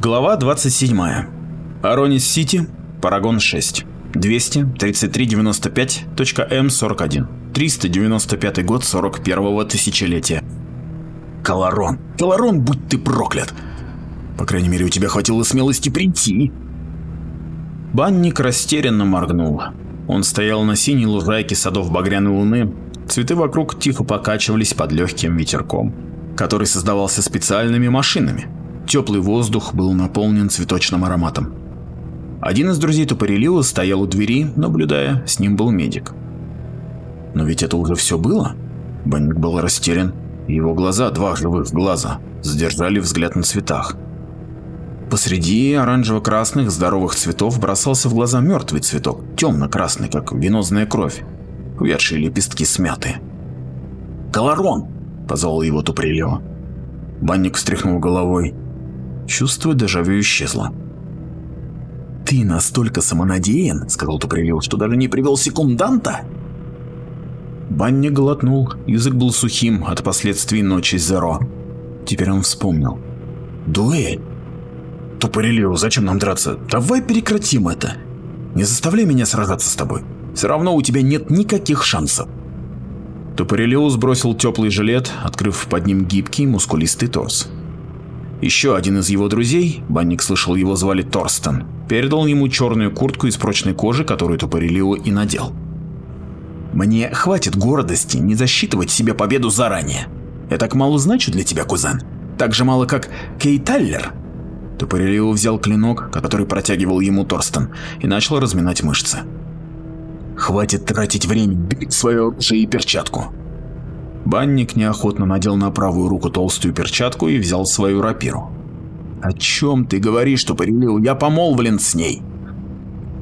Глава 27. Аронис-Сити, Парагон 6. 23395.М41. 395 год 41-го тысячелетия. Каларон. Каларон, будь ты проклят! По крайней мере, у тебя хватило смелости прийти. Банник растерянно моргнул. Он стоял на синей лужайке садов багряной луны. Цветы вокруг тихо покачивались под легким ветерком, который создавался специальными машинами. Теплый воздух был наполнен цветочным ароматом. Один из друзей Тупорелила стоял у двери, наблюдая, с ним был медик. Но ведь это уже все было? Банник был растерян. Его глаза, два живых глаза, задержали взгляд на цветах. Посреди оранжево-красных здоровых цветов бросался в глаза мертвый цветок, темно-красный, как венозная кровь. Увядшие лепестки смяты. «Колорон!» – позвал его Туприлео. Банник встряхнул головой. Чувство дежавю исчезло. «Ты настолько самонадеян, — сказал Туприлео, — что даже не привел секунданта?» Банник глотнул, язык был сухим от последствий ночи Зеро. Теперь он вспомнил. «Дуэль!» Тупорелио, зачем нам драться? Давай прекратим это. Не заставляй меня сражаться с тобой. Все равно у тебя нет никаких шансов. Тупорелио сбросил теплый жилет, открыв под ним гибкий, мускулистый торс. Еще один из его друзей, банник слышал его звали Торстен, передал ему черную куртку из прочной кожи, которую Тупорелио и надел. «Мне хватит гордости не засчитывать себе победу заранее. Я так мало значу для тебя, кузен. Так же мало, как Кей Таллер, Тупорелио взял клинок, который протягивал ему Торстен, и начал разминать мышцы. «Хватит тратить время, бить свое оружие и перчатку!» Банник неохотно надел на правую руку толстую перчатку и взял свою рапиру. «О чем ты говоришь, Тупорелио? Я помолвлен с ней!»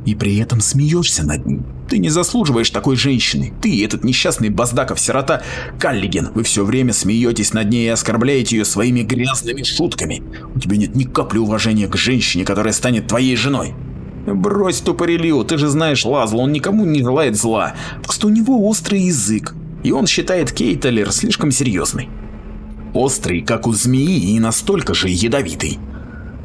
«И при этом смеешься над ним!» Ты не заслуживаешь такой женщины. Ты, этот несчастный Баздаков-сирота Каллиген, вы все время смеетесь над ней и оскорбляете ее своими грязными шутками. У тебя нет ни капли уважения к женщине, которая станет твоей женой. Брось тупорелию, ты же знаешь Лазла, он никому не желает зла. Просто у него острый язык, и он считает Кейталер слишком серьезный. Острый, как у змеи, и настолько же ядовитый.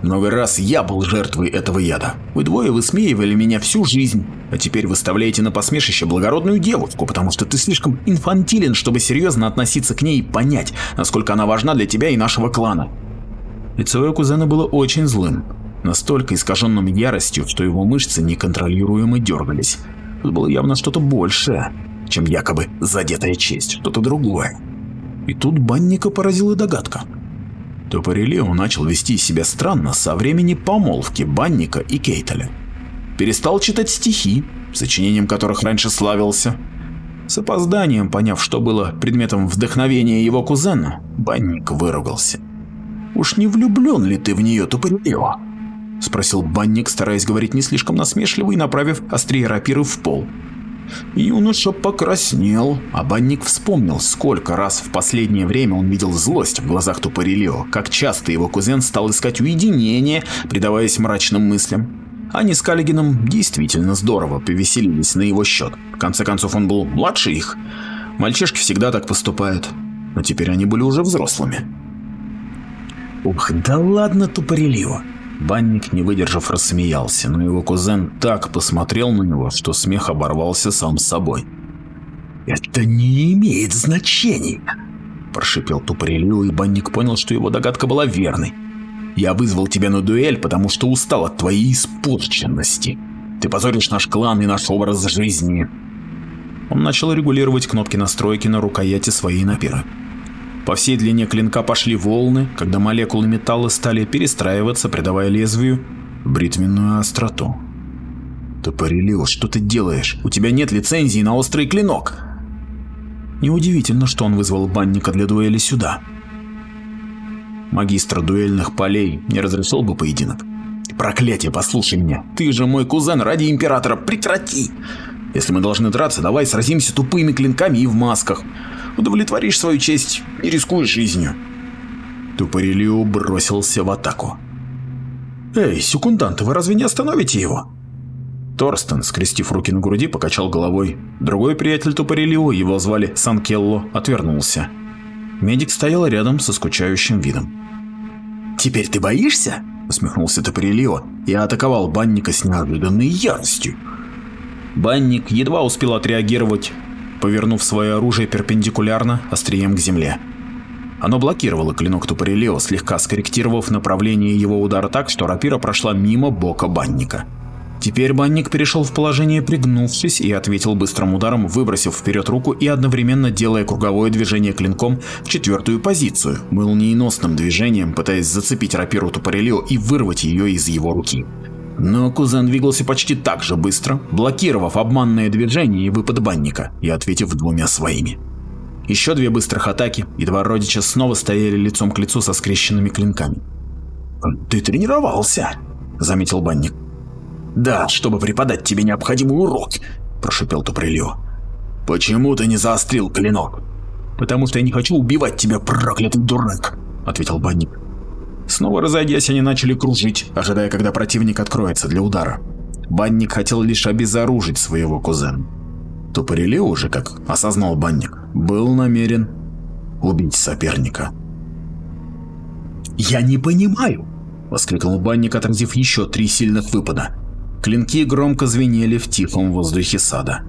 Много раз я был жертвой этого яда. Вы двое высмеивали меня всю жизнь, а теперь выставляете на посмешище благородную девушку, потому что ты слишком инфантилен, чтобы серьезно относиться к ней и понять, насколько она важна для тебя и нашего клана. Лицо кузена было очень злым, настолько искаженным яростью, что его мышцы неконтролируемо дергались. Тут было явно что-то большее, чем якобы задетая честь, что-то другое. И тут банника поразила догадка то Парелео начал вести себя странно со времени помолвки Банника и Кейтеля. Перестал читать стихи, сочинением которых раньше славился. С опозданием, поняв, что было предметом вдохновения его кузена, Банник выругался. «Уж не влюблен ли ты в нее, Тупорелео?» – спросил Банник, стараясь говорить не слишком насмешливо и направив острие рапиры в пол. Юноша покраснел, а банник вспомнил, сколько раз в последнее время он видел злость в глазах Тупорелио, как часто его кузен стал искать уединение, предаваясь мрачным мыслям. Они с Каллигином действительно здорово повеселились на его счет. В конце концов, он был младше их. Мальчишки всегда так поступают. Но теперь они были уже взрослыми. Ух, да ладно, Тупорелио. Банник, не выдержав, рассмеялся, но его кузен так посмотрел на него, что смех оборвался сам собой. «Это не имеет значения!» – прошипел Тупорелил, и банник понял, что его догадка была верной. «Я вызвал тебя на дуэль, потому что устал от твоей испорченности. Ты позоришь наш клан и наш образ жизни». Он начал регулировать кнопки настройки на рукояти своей напиры. По всей длине клинка пошли волны, когда молекулы металла стали перестраиваться, придавая лезвию бритвенную остроту. Топорелио, что ты делаешь? У тебя нет лицензии на острый клинок. Неудивительно, что он вызвал банника для дуэли сюда. Магистр дуэльных полей не разрешил бы поединок. Проклятие, послушай меня. Ты же мой кузен, ради императора, прекрати! Если мы должны драться, давай сразимся тупыми клинками и в масках. Удовлетворишь свою честь и рискуешь жизнью. Тупорелио бросился в атаку. «Эй, секунданты, вы разве не остановите его?» Торстен, скрестив руки на груди, покачал головой. Другой приятель Тупорелио, его звали Санкелло, отвернулся. Медик стоял рядом со скучающим видом. «Теперь ты боишься?» – усмехнулся Топорелио и атаковал банника с неожиданной яростью. Банник едва успел отреагировать, повернув свое оружие перпендикулярно острием к земле. Оно блокировало клинок Тупорелео, слегка скорректировав направление его удара так, что рапира прошла мимо бока банника. Теперь банник перешел в положение пригнувшись и ответил быстрым ударом, выбросив вперед руку и одновременно делая круговое движение клинком в четвертую позицию, молниеносным движением пытаясь зацепить рапиру Тупорелио и вырвать ее из его руки. Но кузен двигался почти так же быстро, блокировав обманное движение и выпад банника и ответив двумя своими. Еще две быстрых атаки, и два родича снова стояли лицом к лицу со скрещенными клинками. «Ты тренировался», — заметил банник. «Да, чтобы преподать тебе необходимый урок», — прошипел Туприльо. «Почему ты не заострил клинок?» «Потому что я не хочу убивать тебя, проклятый дурак», — ответил банник. Снова разойдясь, они начали кружить, ожидая, когда противник откроется для удара. Банник хотел лишь обезоружить своего кузена. Тупорелио уже, как осознал банник, был намерен убить соперника. «Я не понимаю!» – воскликнул банник, отразив еще три сильных выпада. Клинки громко звенели в тихом воздухе сада.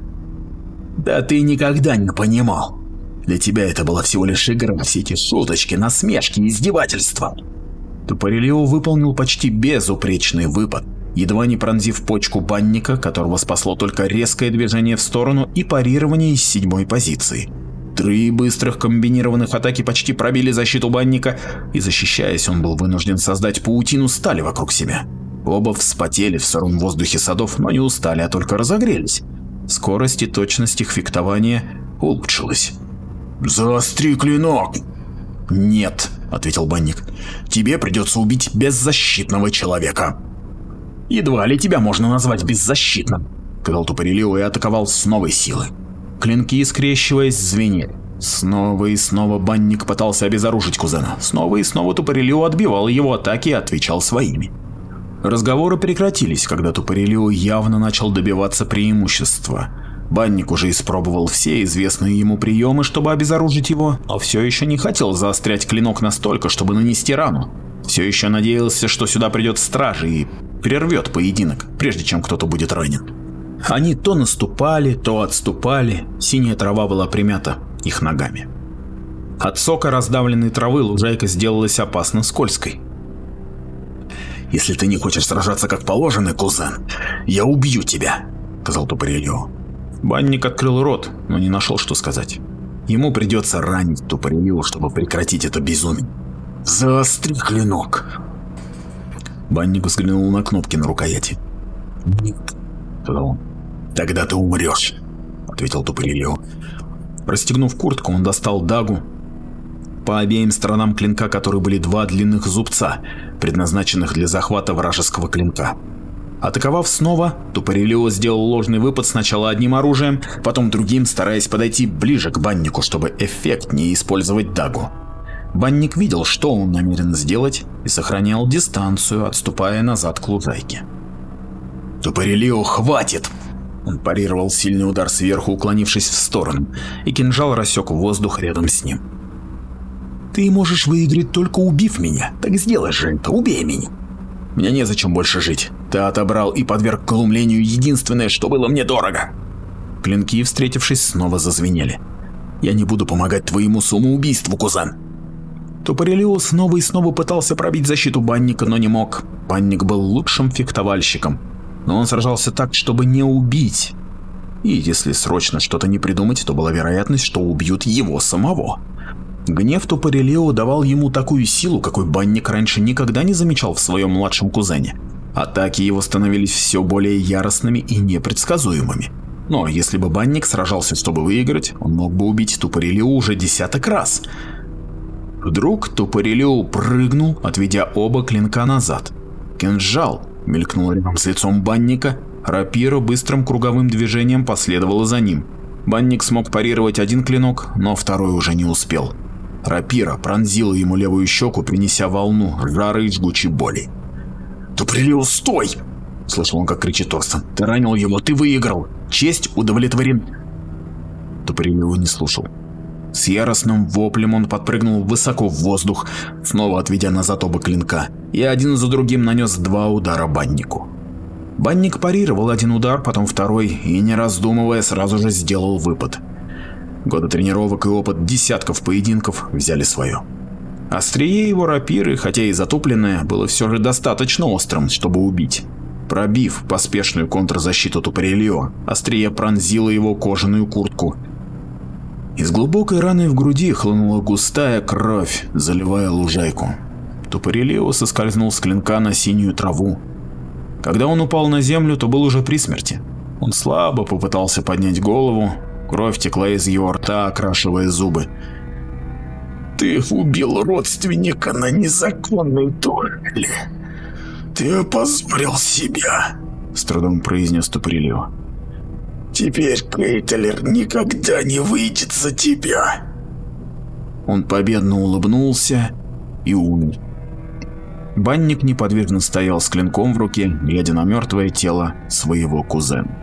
«Да ты никогда не понимал! Для тебя это была всего лишь игра, все эти шуточки, насмешки, издевательства!» Тупорелио выполнил почти безупречный выпад, едва не пронзив почку банника, которого спасло только резкое движение в сторону и парирование из седьмой позиции. Три быстрых комбинированных атаки почти пробили защиту банника, и защищаясь, он был вынужден создать паутину стали вокруг себя. Оба вспотели в сыром воздухе садов, но не устали, а только разогрелись. Скорость и точность их фехтования улучшилась. «Заостри клинок!» «Нет», — ответил банник, — «тебе придется убить беззащитного человека». «Едва ли тебя можно назвать беззащитным», — сказал Тупорилио и атаковал с новой силы. Клинки, скрещиваясь, звенели. Снова и снова банник пытался обезоружить кузена. Снова и снова Тупорилио отбивал его атаки и отвечал своими. Разговоры прекратились, когда Тупорилио явно начал добиваться преимущества. Банник уже испробовал все известные ему приемы, чтобы обезоружить его, но все еще не хотел заострять клинок настолько, чтобы нанести рану. Все еще надеялся, что сюда придет стражи и прервет поединок, прежде чем кто-то будет ранен. Они то наступали, то отступали, синяя трава была примята их ногами. От сока раздавленной травы лужайка сделалась опасно скользкой. «Если ты не хочешь сражаться как положено, кузен, я убью тебя», — сказал Тупорильо. Банник открыл рот, но не нашел, что сказать. Ему придется ранить Тупорильо, чтобы прекратить это безумие. «Заостри клинок!» Банник взглянул на кнопки на рукояти. «Нет», — сказал он. «Тогда ты умрешь», — ответил Тупорильо. Расстегнув куртку, он достал дагу. По обеим сторонам клинка, которые были два длинных зубца, предназначенных для захвата вражеского клинка. Атаковав снова, Тупорилио сделал ложный выпад сначала одним оружием, потом другим, стараясь подойти ближе к баннику, чтобы эффектнее использовать дагу. Банник видел, что он намерен сделать, и сохранял дистанцию, отступая назад к лужайке. «Тупорилио, хватит!» Он парировал сильный удар сверху, уклонившись в сторону, и кинжал рассек воздух рядом с ним. «Ты можешь выиграть только убив меня, так сделай же это, убей меня!» «Мне незачем больше жить. Ты отобрал и подверг глумлению единственное, что было мне дорого!» Клинки, встретившись, снова зазвенели. «Я не буду помогать твоему самоубийству, кузен!» Тупорелио снова и снова пытался пробить защиту банника, но не мог. Банник был лучшим фехтовальщиком, но он сражался так, чтобы не убить. И если срочно что-то не придумать, то была вероятность, что убьют его самого. Гнев Тупорелио давал ему такую силу, какой банник раньше никогда не замечал в своем младшем кузене. Атаки его становились все более яростными и непредсказуемыми. Но если бы банник сражался, чтобы выиграть, он мог бы убить Тупорелио уже десяток раз. Вдруг Тупорилио прыгнул, отведя оба клинка назад. Кинжал мелькнул рядом с лицом банника, рапира быстрым круговым движением последовала за ним. Банник смог парировать один клинок, но второй уже не успел. Рапира пронзила ему левую щеку, принеся волну жары и жгучей боли. «Туприлио, стой!» – слышал он, как кричит Торстен. «Ты ранил его, ты выиграл! Честь удовлетворен!» Туприлио не слушал. С яростным воплем он подпрыгнул высоко в воздух, снова отведя назад оба клинка, и один за другим нанес два удара баннику. Банник парировал один удар, потом второй, и не раздумывая сразу же сделал выпад. Годы тренировок и опыт десятков поединков взяли свое. Острие его рапиры, хотя и затупленное, было все же достаточно острым, чтобы убить. Пробив поспешную контрзащиту Тупорильо, острие пронзило его кожаную куртку. Из глубокой раны в груди хлынула густая кровь, заливая лужайку. Тупорильо соскользнул с клинка на синюю траву. Когда он упал на землю, то был уже при смерти. Он слабо попытался поднять голову, кровь текла из его рта, окрашивая зубы. Ты убил родственника на незаконной дуэли. Ты опозорил себя, с трудом произнес Туприлио. Теперь Кейтлер никогда не выйдет за тебя. Он победно улыбнулся и умер. Банник неподвижно стоял с клинком в руке, глядя на мертвое тело своего кузена.